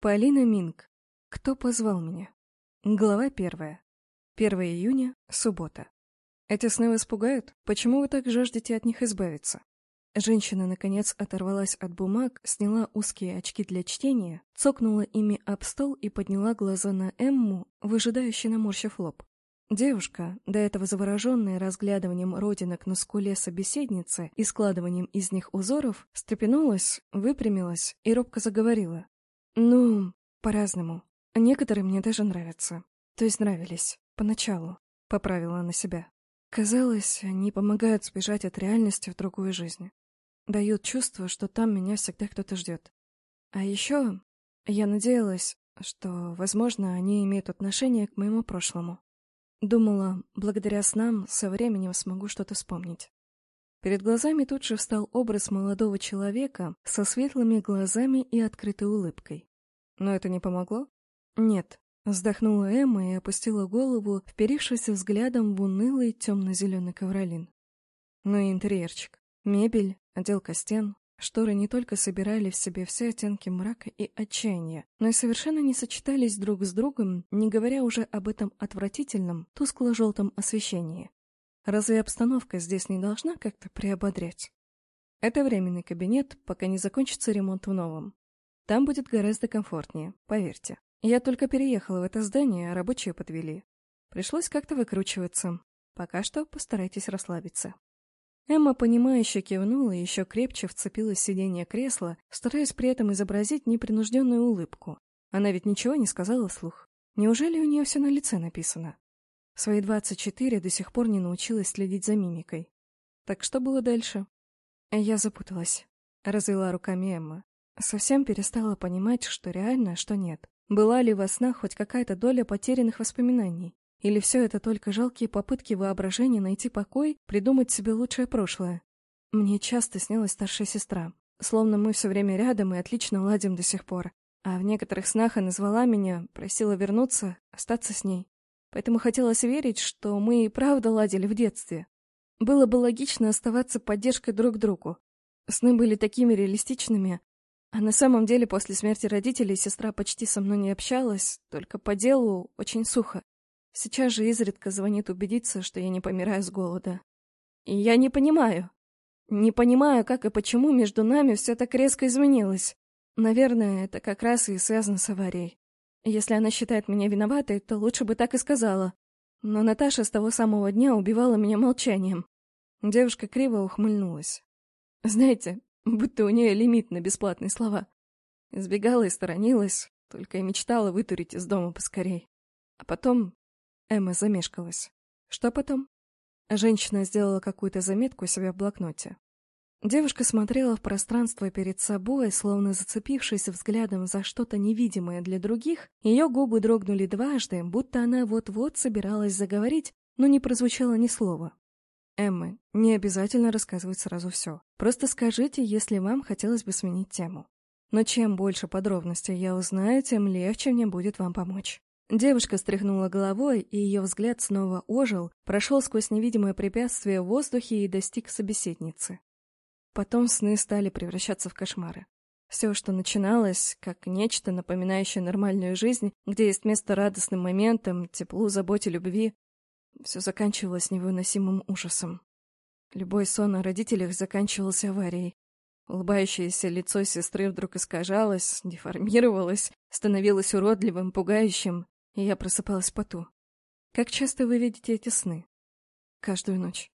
Полина Минг. Кто позвал меня? Глава первая. 1 июня, суббота. Эти сны вас пугают? Почему вы так жаждете от них избавиться? Женщина, наконец, оторвалась от бумаг, сняла узкие очки для чтения, цокнула ими об стол и подняла глаза на Эмму, выжидающе наморщив лоб. Девушка, до этого завороженная разглядыванием родинок на скуле собеседницы и складыванием из них узоров, встрепенулась, выпрямилась и робко заговорила. «Ну, по-разному. Некоторые мне даже нравятся. То есть нравились. Поначалу. Поправила она себя. Казалось, они помогают сбежать от реальности в другую жизнь. Дают чувство, что там меня всегда кто-то ждет. А еще я надеялась, что, возможно, они имеют отношение к моему прошлому. Думала, благодаря снам со временем смогу что-то вспомнить. Перед глазами тут же встал образ молодого человека со светлыми глазами и открытой улыбкой. Но это не помогло? Нет. Вздохнула Эмма и опустила голову, вперившись взглядом в унылый темно-зеленый ковролин. Ну и интерьерчик. Мебель, отделка стен, шторы не только собирали в себе все оттенки мрака и отчаяния, но и совершенно не сочетались друг с другом, не говоря уже об этом отвратительном, тускло-желтом освещении. Разве обстановка здесь не должна как-то приободрять? Это временный кабинет, пока не закончится ремонт в новом. Там будет гораздо комфортнее, поверьте. Я только переехала в это здание, а рабочие подвели. Пришлось как-то выкручиваться. Пока что постарайтесь расслабиться. Эмма, понимающе кивнула и еще крепче вцепилась в сиденье кресла, стараясь при этом изобразить непринужденную улыбку. Она ведь ничего не сказала вслух. Неужели у нее все на лице написано? В свои двадцать четыре до сих пор не научилась следить за мимикой. Так что было дальше? Я запуталась. Развела руками Эмма. Совсем перестала понимать, что реально, что нет. Была ли во снах хоть какая-то доля потерянных воспоминаний? Или все это только жалкие попытки воображения найти покой, придумать себе лучшее прошлое? Мне часто снилась старшая сестра. Словно мы все время рядом и отлично ладим до сих пор. А в некоторых снах она звала меня, просила вернуться, остаться с ней. Поэтому хотелось верить, что мы и правда ладили в детстве. Было бы логично оставаться поддержкой друг другу. Сны были такими реалистичными, а на самом деле после смерти родителей сестра почти со мной не общалась, только по делу очень сухо. Сейчас же изредка звонит убедиться, что я не помираю с голода. И я не понимаю. Не понимаю, как и почему между нами все так резко изменилось. Наверное, это как раз и связано с аварией. Если она считает меня виноватой, то лучше бы так и сказала. Но Наташа с того самого дня убивала меня молчанием. Девушка криво ухмыльнулась. Знаете, будто у нее лимит на бесплатные слова. Избегала и сторонилась, только и мечтала вытурить из дома поскорей. А потом Эмма замешкалась. Что потом? Женщина сделала какую-то заметку у себя в блокноте. Девушка смотрела в пространство перед собой, словно зацепившись взглядом за что-то невидимое для других, ее губы дрогнули дважды, будто она вот-вот собиралась заговорить, но не прозвучало ни слова. Эммы, не обязательно рассказывать сразу все. Просто скажите, если вам хотелось бы сменить тему. Но чем больше подробностей я узнаю, тем легче мне будет вам помочь. Девушка стряхнула головой, и ее взгляд снова ожил, прошел сквозь невидимое препятствие в воздухе и достиг собеседницы. Потом сны стали превращаться в кошмары. Все, что начиналось, как нечто, напоминающее нормальную жизнь, где есть место радостным моментам, теплу, заботе, любви, все заканчивалось невыносимым ужасом. Любой сон о родителях заканчивался аварией. Улыбающееся лицо сестры вдруг искажалось, деформировалось, становилось уродливым, пугающим, и я просыпалась поту. Как часто вы видите эти сны? Каждую ночь.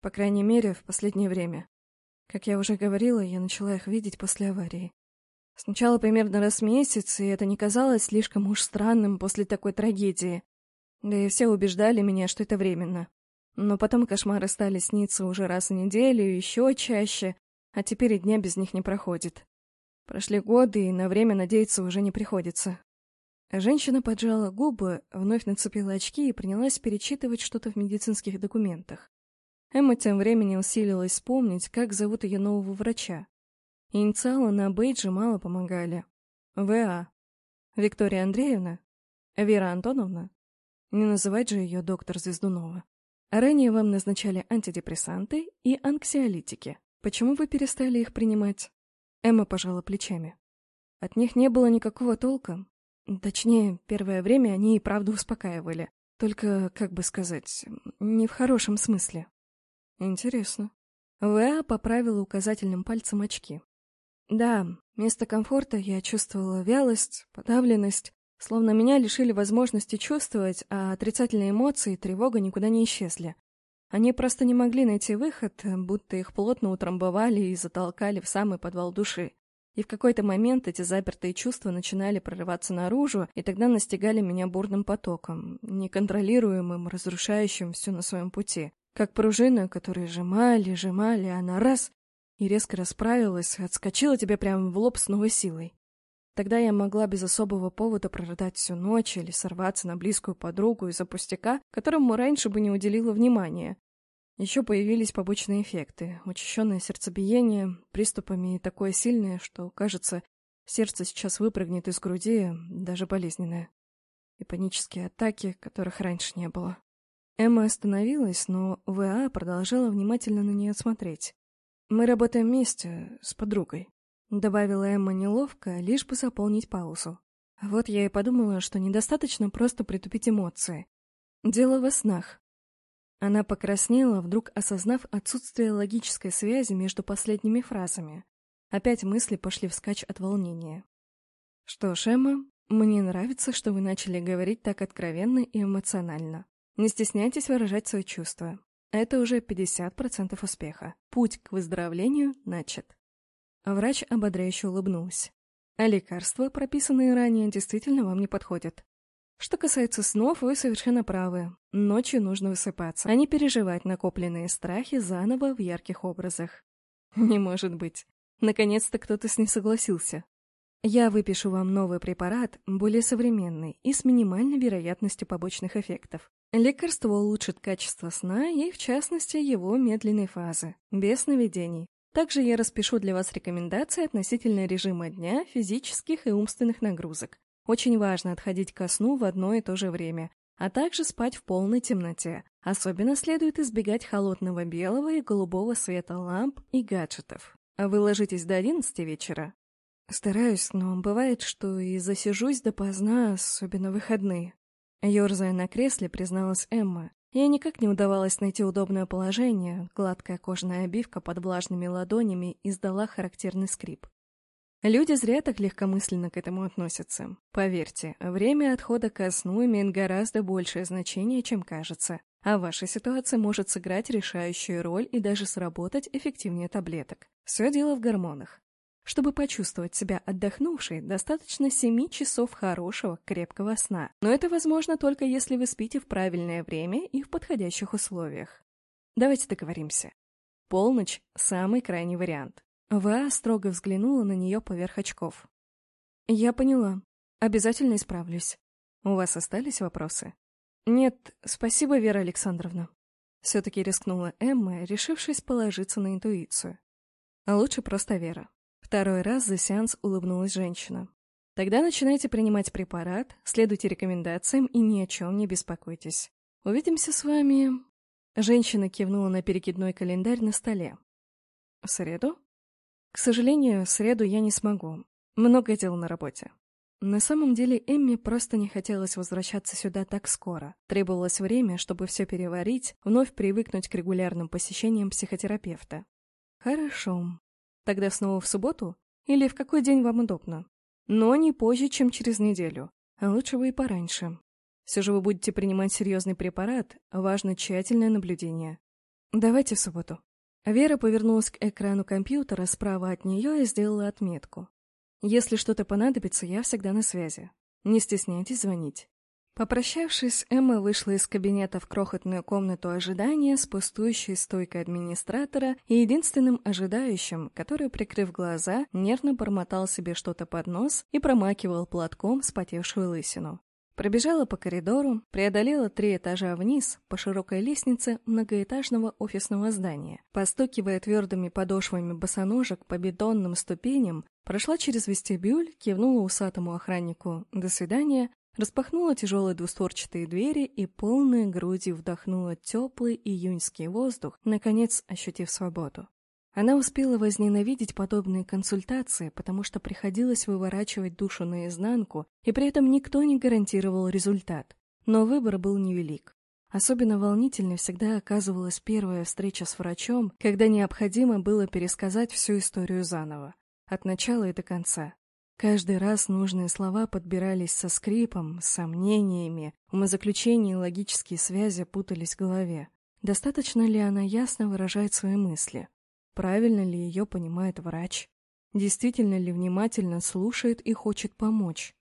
По крайней мере, в последнее время. Как я уже говорила, я начала их видеть после аварии. Сначала примерно раз в месяц, и это не казалось слишком уж странным после такой трагедии. Да и все убеждали меня, что это временно. Но потом кошмары стали сниться уже раз в неделю, еще чаще, а теперь и дня без них не проходит. Прошли годы, и на время надеяться уже не приходится. Женщина поджала губы, вновь нацепила очки и принялась перечитывать что-то в медицинских документах. Эмма тем временем усилилась вспомнить, как зовут ее нового врача. Инициалы на бейджи мало помогали. В.А. Виктория Андреевна? Вера Антоновна? Не называть же ее доктор Звездунова. Ранее вам назначали антидепрессанты и анксиолитики. Почему вы перестали их принимать? Эмма пожала плечами. От них не было никакого толка. Точнее, первое время они и правда успокаивали. Только, как бы сказать, не в хорошем смысле. Интересно. В.А. поправила указательным пальцем очки. Да, вместо комфорта я чувствовала вялость, подавленность, словно меня лишили возможности чувствовать, а отрицательные эмоции и тревога никуда не исчезли. Они просто не могли найти выход, будто их плотно утрамбовали и затолкали в самый подвал души. И в какой-то момент эти запертые чувства начинали прорываться наружу, и тогда настигали меня бурным потоком, неконтролируемым, разрушающим все на своем пути. Как пружина, которую сжимали, сжимали, а она раз — и резко расправилась, отскочила тебе прямо в лоб с новой силой. Тогда я могла без особого повода прорыдать всю ночь или сорваться на близкую подругу из-за пустяка, которому раньше бы не уделила внимания. Еще появились побочные эффекты, учащенное сердцебиение, приступами такое сильное, что, кажется, сердце сейчас выпрыгнет из груди, даже болезненное. И панические атаки, которых раньше не было. Эмма остановилась, но В.А. продолжала внимательно на нее смотреть. «Мы работаем вместе, с подругой», — добавила Эмма неловко, лишь бы заполнить паузу. Вот я и подумала, что недостаточно просто притупить эмоции. Дело во снах. Она покраснела, вдруг осознав отсутствие логической связи между последними фразами. Опять мысли пошли вскачь от волнения. «Что ж, Эмма, мне нравится, что вы начали говорить так откровенно и эмоционально. Не стесняйтесь выражать свои чувства. Это уже 50% успеха. Путь к выздоровлению начат». Врач ободряюще улыбнулась. «А лекарства, прописанные ранее, действительно вам не подходят. Что касается снов, вы совершенно правы. Ночью нужно высыпаться, а не переживать накопленные страхи заново в ярких образах. Не может быть. Наконец-то кто-то с ней согласился. Я выпишу вам новый препарат, более современный и с минимальной вероятностью побочных эффектов. Лекарство улучшит качество сна и, в частности, его медленной фазы, без сновидений. Также я распишу для вас рекомендации относительно режима дня, физических и умственных нагрузок. Очень важно отходить ко сну в одно и то же время, а также спать в полной темноте. Особенно следует избегать холодного белого и голубого света ламп и гаджетов. А вы ложитесь до одиннадцати вечера? Стараюсь, но бывает, что и засижусь допоздна, особенно выходные. Ёрзая на кресле, призналась Эмма. Ей никак не удавалось найти удобное положение, гладкая кожаная обивка под влажными ладонями издала характерный скрип. Люди зря так легкомысленно к этому относятся. Поверьте, время отхода ко сну имеет гораздо большее значение, чем кажется. А ваша ситуация может сыграть решающую роль и даже сработать эффективнее таблеток. Все дело в гормонах. Чтобы почувствовать себя отдохнувшей, достаточно 7 часов хорошего, крепкого сна. Но это возможно только если вы спите в правильное время и в подходящих условиях. Давайте договоримся. Полночь – самый крайний вариант. Ва строго взглянула на нее поверх очков. «Я поняла. Обязательно исправлюсь. У вас остались вопросы?» «Нет, спасибо, Вера Александровна». Все-таки рискнула Эмма, решившись положиться на интуицию. А лучше просто Вера. Второй раз за сеанс улыбнулась женщина. Тогда начинайте принимать препарат, следуйте рекомендациям и ни о чем не беспокойтесь. Увидимся с вами... Женщина кивнула на перекидной календарь на столе. В среду? К сожалению, в среду я не смогу. Много дел на работе. На самом деле Эмми просто не хотелось возвращаться сюда так скоро. Требовалось время, чтобы все переварить, вновь привыкнуть к регулярным посещениям психотерапевта. Хорошо. Тогда снова в субботу? Или в какой день вам удобно? Но не позже, чем через неделю. А лучше вы и пораньше. Все же вы будете принимать серьезный препарат, важно тщательное наблюдение. Давайте в субботу. Вера повернулась к экрану компьютера справа от нее и сделала отметку. «Если что-то понадобится, я всегда на связи. Не стесняйтесь звонить». Попрощавшись, Эмма вышла из кабинета в крохотную комнату ожидания с пустующей стойкой администратора и единственным ожидающим, который, прикрыв глаза, нервно бормотал себе что-то под нос и промакивал платком спотевшую лысину. Пробежала по коридору, преодолела три этажа вниз по широкой лестнице многоэтажного офисного здания. Постукивая твердыми подошвами босоножек по бетонным ступеням, прошла через вестибюль, кивнула усатому охраннику «до свидания», распахнула тяжелые двустворчатые двери и полной грудью вдохнула теплый июньский воздух, наконец ощутив свободу. Она успела возненавидеть подобные консультации, потому что приходилось выворачивать душу наизнанку, и при этом никто не гарантировал результат. Но выбор был невелик. Особенно волнительной всегда оказывалась первая встреча с врачом, когда необходимо было пересказать всю историю заново, от начала и до конца. Каждый раз нужные слова подбирались со скрипом, сомнениями, умозаключения и логические связи путались в голове. Достаточно ли она ясно выражает свои мысли? Правильно ли ее понимает врач? Действительно ли внимательно слушает и хочет помочь?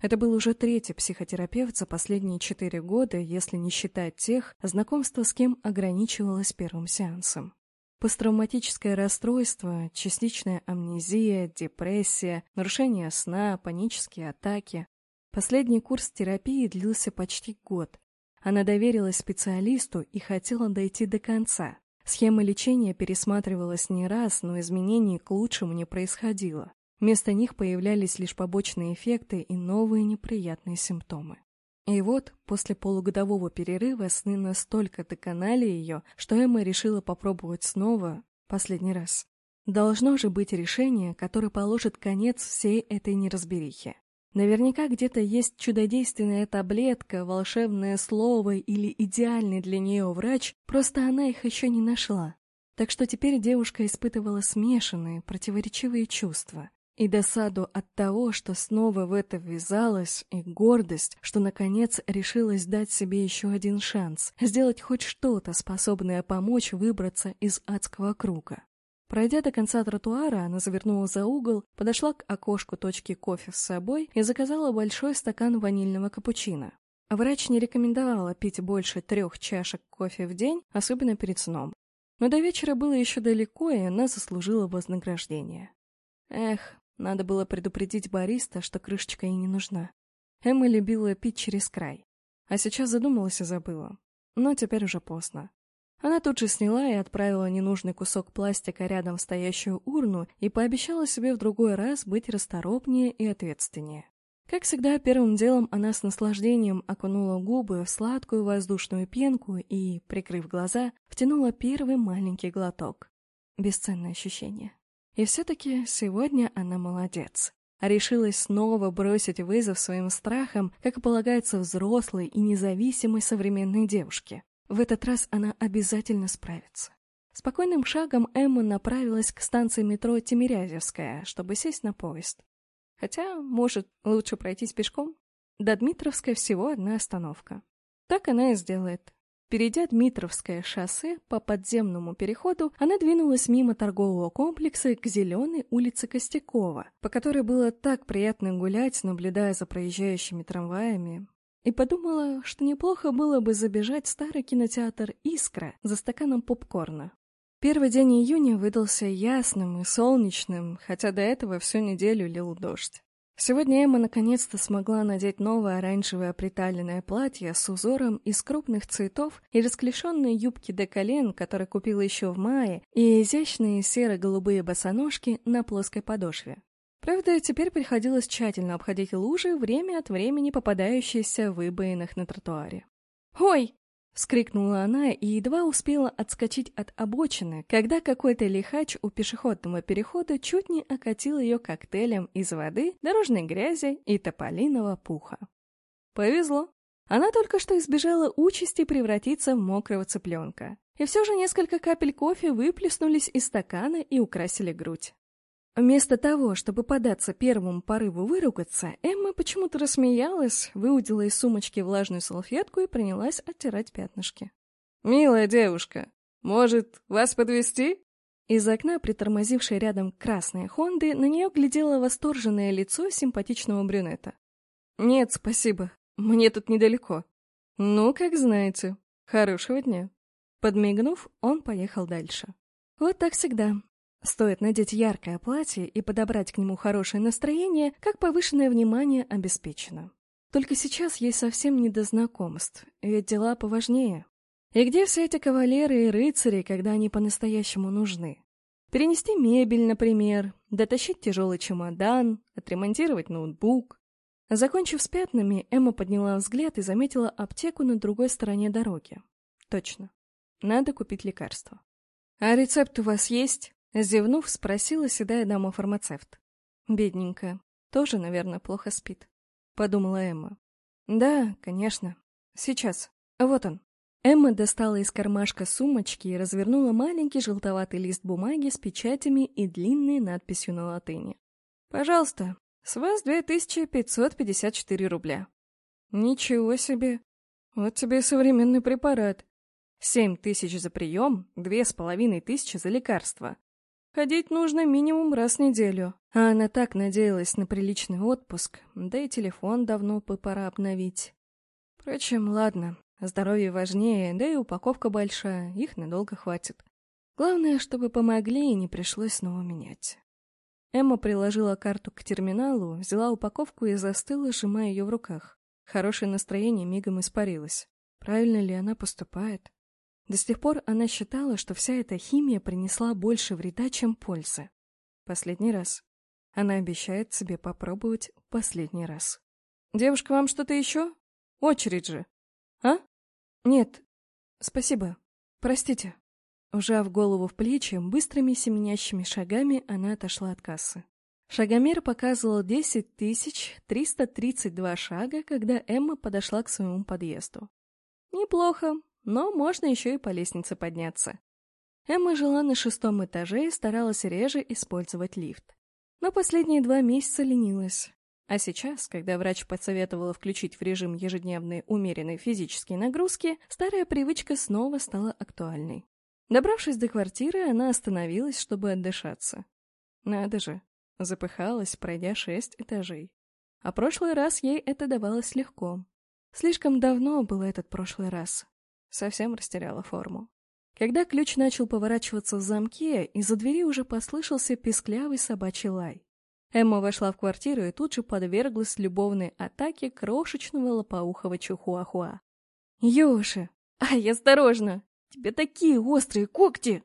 Это был уже третий психотерапевт за последние четыре года, если не считать тех, знакомство с кем ограничивалось первым сеансом. Посттравматическое расстройство, частичная амнезия, депрессия, нарушение сна, панические атаки. Последний курс терапии длился почти год. Она доверилась специалисту и хотела дойти до конца. Схема лечения пересматривалась не раз, но изменений к лучшему не происходило. Вместо них появлялись лишь побочные эффекты и новые неприятные симптомы. И вот, после полугодового перерыва сны настолько доконали ее, что Эмма решила попробовать снова, последний раз. Должно же быть решение, которое положит конец всей этой неразберихе. Наверняка где-то есть чудодейственная таблетка, волшебное слово или идеальный для нее врач, просто она их еще не нашла. Так что теперь девушка испытывала смешанные, противоречивые чувства. И досаду от того, что снова в это ввязалась, и гордость, что наконец решилась дать себе еще один шанс, сделать хоть что-то, способное помочь выбраться из адского круга. Пройдя до конца тротуара, она завернула за угол, подошла к окошку точки кофе с собой и заказала большой стакан ванильного капучино. Врач не рекомендовала пить больше трех чашек кофе в день, особенно перед сном. Но до вечера было еще далеко, и она заслужила вознаграждение. Эх, надо было предупредить бариста, что крышечка ей не нужна. Эмма любила пить через край. А сейчас задумалась и забыла. Но теперь уже поздно. Она тут же сняла и отправила ненужный кусок пластика рядом в стоящую урну и пообещала себе в другой раз быть расторопнее и ответственнее. Как всегда, первым делом она с наслаждением окунула губы в сладкую воздушную пенку и, прикрыв глаза, втянула первый маленький глоток. Бесценное ощущение. И все-таки сегодня она молодец. Решилась снова бросить вызов своим страхам, как полагается взрослой и независимой современной девушке. В этот раз она обязательно справится. Спокойным шагом Эмма направилась к станции метро Тимирязевская, чтобы сесть на поезд. Хотя, может, лучше пройтись пешком? До Дмитровской всего одна остановка. Так она и сделает. Перейдя Дмитровское шоссе по подземному переходу, она двинулась мимо торгового комплекса к зеленой улице Костякова, по которой было так приятно гулять, наблюдая за проезжающими трамваями, и подумала, что неплохо было бы забежать в старый кинотеатр «Искра» за стаканом попкорна. Первый день июня выдался ясным и солнечным, хотя до этого всю неделю лил дождь. Сегодня Эмма наконец-то смогла надеть новое оранжевое приталенное платье с узором из крупных цветов и расклешенные юбки до колен, которые купила еще в мае, и изящные серо-голубые босоножки на плоской подошве. Правда, теперь приходилось тщательно обходить лужи, время от времени попадающиеся в выбоинах на тротуаре. «Ой!» — вскрикнула она и едва успела отскочить от обочины, когда какой-то лихач у пешеходного перехода чуть не окатил ее коктейлем из воды, дорожной грязи и тополиного пуха. Повезло. Она только что избежала участи превратиться в мокрого цыпленка. И все же несколько капель кофе выплеснулись из стакана и украсили грудь. Вместо того, чтобы податься первому порыву выругаться, Эмма почему-то рассмеялась, выудила из сумочки влажную салфетку и принялась оттирать пятнышки. «Милая девушка, может, вас подвести? Из окна, притормозившей рядом красной Хонды, на нее глядело восторженное лицо симпатичного брюнета. «Нет, спасибо. Мне тут недалеко». «Ну, как знаете. Хорошего дня». Подмигнув, он поехал дальше. Вот так всегда. Стоит надеть яркое платье и подобрать к нему хорошее настроение, как повышенное внимание обеспечено. Только сейчас ей совсем не до знакомств, ведь дела поважнее. И где все эти кавалеры и рыцари, когда они по-настоящему нужны? Перенести мебель, например, дотащить тяжелый чемодан, отремонтировать ноутбук. Закончив с пятнами, Эмма подняла взгляд и заметила аптеку на другой стороне дороги. Точно. Надо купить лекарство. «А рецепт у вас есть?» Зевнув, спросила седая дама-фармацевт. Бедненькая. Тоже, наверное, плохо спит. Подумала Эмма. Да, конечно. Сейчас. Вот он. Эмма достала из кармашка сумочки и развернула маленький желтоватый лист бумаги с печатями и длинной надписью на латыни. «Пожалуйста, с вас 2554 рубля». «Ничего себе! Вот тебе и современный препарат. Семь тысяч за прием, две с половиной тысячи за лекарство. Ходить нужно минимум раз в неделю. А она так надеялась на приличный отпуск, да и телефон давно бы пора обновить. Впрочем, ладно, здоровье важнее, да и упаковка большая, их надолго хватит. Главное, чтобы помогли и не пришлось снова менять. Эмма приложила карту к терминалу, взяла упаковку и застыла, сжимая ее в руках. Хорошее настроение мигом испарилось. Правильно ли она поступает? До сих пор она считала, что вся эта химия принесла больше вреда, чем пользы. Последний раз. Она обещает себе попробовать последний раз. «Девушка, вам что-то еще? Очередь же. А? Нет. Спасибо. Простите». Ужав голову в плечи, быстрыми семенящими шагами она отошла от кассы. Шагомер показывал 10 332 шага, когда Эмма подошла к своему подъезду. Неплохо, но можно еще и по лестнице подняться. Эмма жила на шестом этаже и старалась реже использовать лифт. Но последние два месяца ленилась. А сейчас, когда врач посоветовала включить в режим ежедневные умеренные физические нагрузки, старая привычка снова стала актуальной. Добравшись до квартиры, она остановилась, чтобы отдышаться. Надо же, запыхалась, пройдя шесть этажей. А прошлый раз ей это давалось легко. Слишком давно был этот прошлый раз, Совсем растеряла форму. Когда ключ начал поворачиваться в замке, из-за двери уже послышался писклявый собачий лай. Эмма вошла в квартиру и тут же подверглась любовной атаке крошечного лопоухого чухуахуа. «Ёши! Ай, осторожно! Тебе такие острые когти!»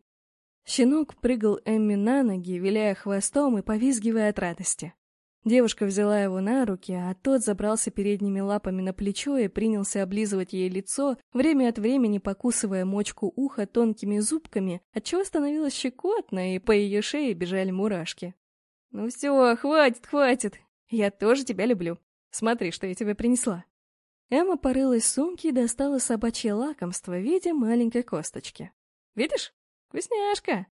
Щенок прыгал Эмми на ноги, виляя хвостом и повизгивая от радости. Девушка взяла его на руки, а тот забрался передними лапами на плечо и принялся облизывать ей лицо, время от времени покусывая мочку уха тонкими зубками, отчего становилось щекотно, и по ее шее бежали мурашки. «Ну все, хватит, хватит! Я тоже тебя люблю. Смотри, что я тебе принесла». Эмма порылась в сумке и достала собачье лакомство в виде маленькой косточки. «Видишь? Вкусняшка!»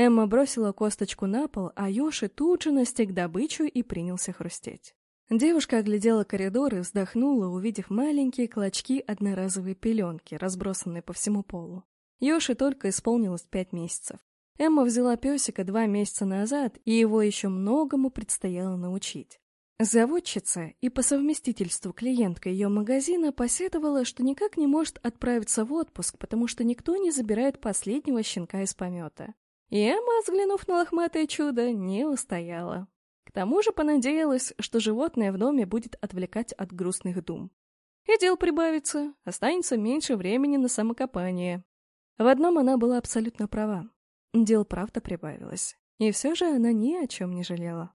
Эмма бросила косточку на пол, а Йоши тут же настиг добычу и принялся хрустеть. Девушка оглядела коридор и вздохнула, увидев маленькие клочки одноразовой пеленки, разбросанные по всему полу. Йоши только исполнилось пять месяцев. Эмма взяла песика два месяца назад, и его еще многому предстояло научить. Заводчица и по совместительству клиентка ее магазина посетовала, что никак не может отправиться в отпуск, потому что никто не забирает последнего щенка из помета. И Эмма, взглянув на лохматое чудо, не устояла. К тому же понадеялась, что животное в доме будет отвлекать от грустных дум. И дел прибавится, останется меньше времени на самокопание. В одном она была абсолютно права. Дел правда прибавилось. И все же она ни о чем не жалела.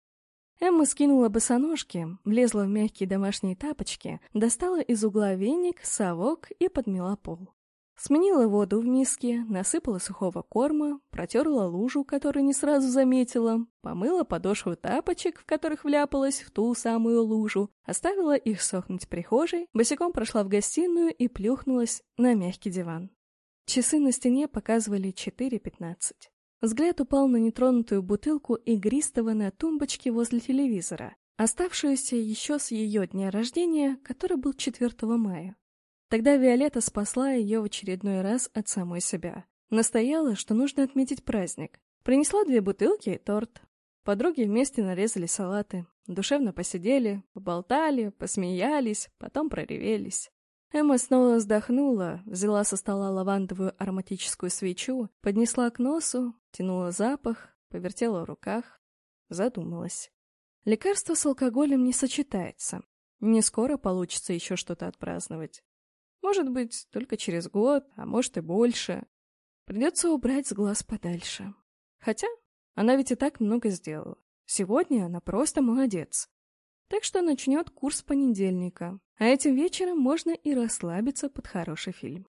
Эмма скинула босоножки, влезла в мягкие домашние тапочки, достала из угла веник, совок и подмела пол. Сменила воду в миске, насыпала сухого корма, протерла лужу, которую не сразу заметила, помыла подошву тапочек, в которых вляпалась в ту самую лужу, оставила их сохнуть в прихожей, босиком прошла в гостиную и плюхнулась на мягкий диван. Часы на стене показывали 4.15. Взгляд упал на нетронутую бутылку игристого на тумбочке возле телевизора, оставшуюся еще с ее дня рождения, который был 4 мая. Тогда Виолетта спасла ее в очередной раз от самой себя. Настояла, что нужно отметить праздник. Принесла две бутылки и торт. Подруги вместе нарезали салаты. Душевно посидели, поболтали, посмеялись, потом проревелись. Эмма снова вздохнула, взяла со стола лавандовую ароматическую свечу, поднесла к носу, тянула запах, повертела в руках, задумалась. Лекарство с алкоголем не сочетается. Не скоро получится еще что-то отпраздновать. Может быть, только через год, а может и больше. Придется убрать с глаз подальше. Хотя, она ведь и так много сделала. Сегодня она просто молодец. Так что начнет курс понедельника. А этим вечером можно и расслабиться под хороший фильм.